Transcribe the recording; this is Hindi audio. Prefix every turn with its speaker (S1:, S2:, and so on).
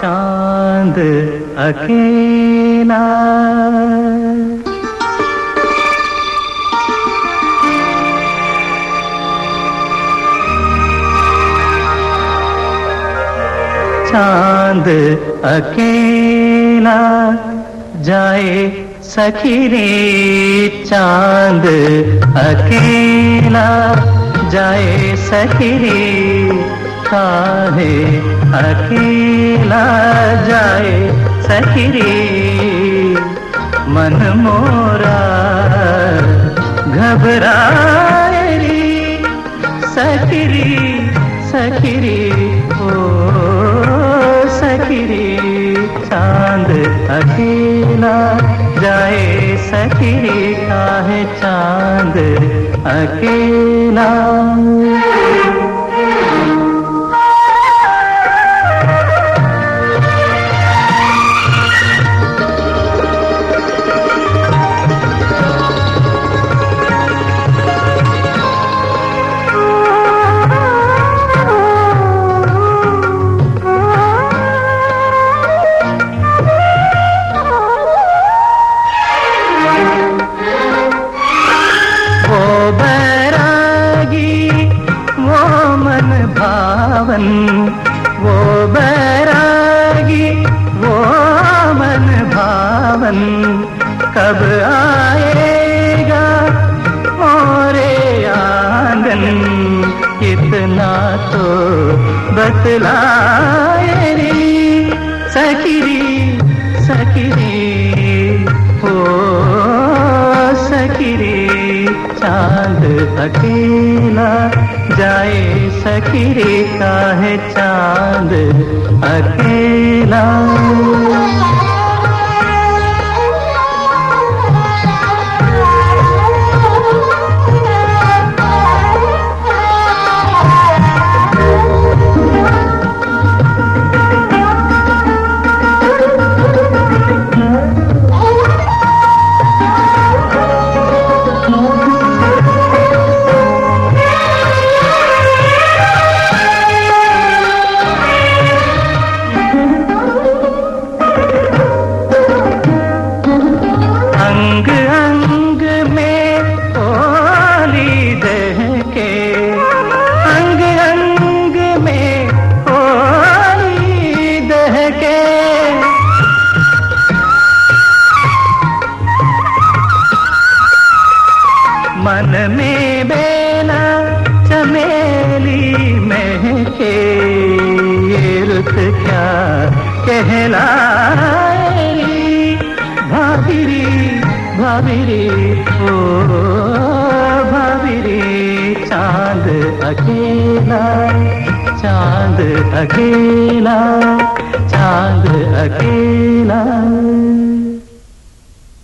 S1: चाँद अकेला। चाँद अकेला जाए सखी रे चाँद अकेला जाए सखी रे अकेला जाए सखी रे मन मोरा घबराए रे। सखी रे सखी रे ओ चाँद अकेला जाए सखी का है चाँद अकेला? भावन वो बैरागी, वो मन भावन, कब आएगा मोरे आँगन? कितना तो बतलाए रे सखरी सखरी, हो सखरी। चाँद अकेला जाए सकी का है चाँद अकेला। मन में बेला चमेली महके रुत क्या कहलाए भाभिरी भाभिरी, ओ भाभिरी, चाँद अकेला चाँद अकेला चाँद अकेला।